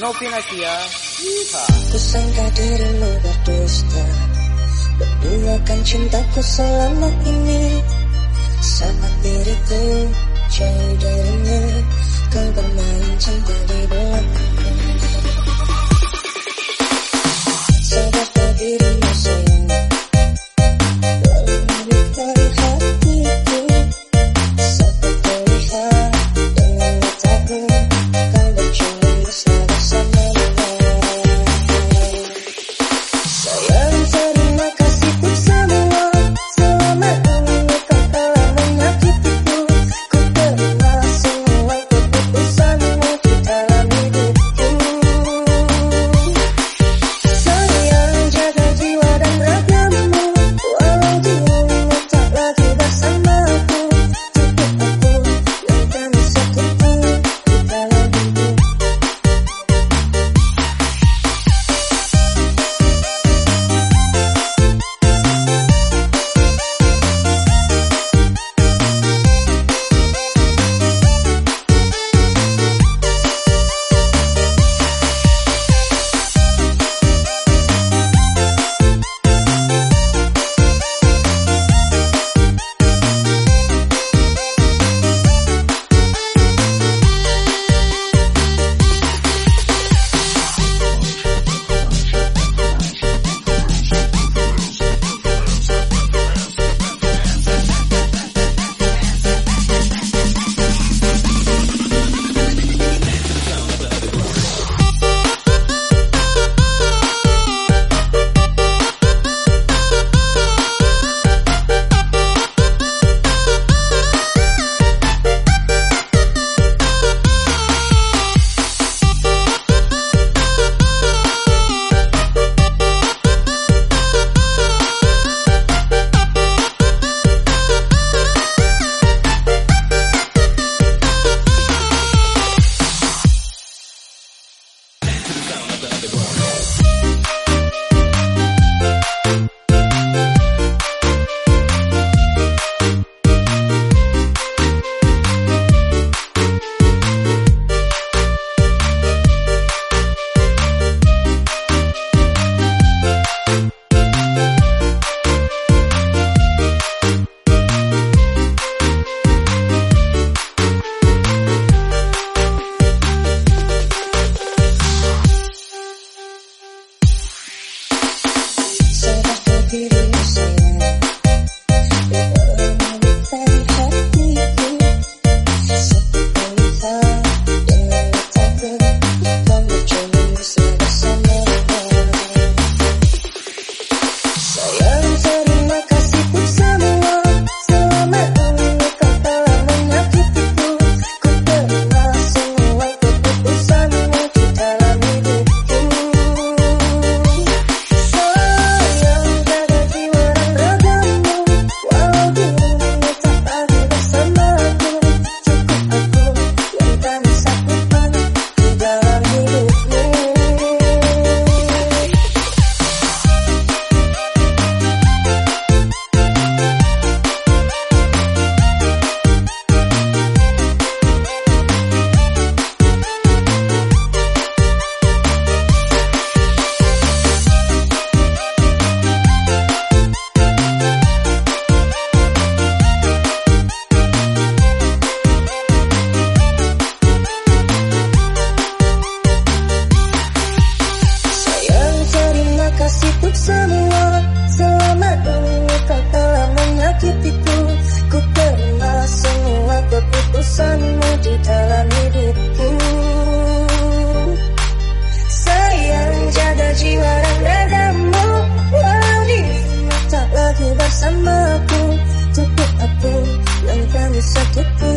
Novi Nakia ¿eh? Kusangka dirimu berdusta. Berduakan cintaku selama ini. Sama diriku jauh darinya Kau bermain cinta dirimu the subject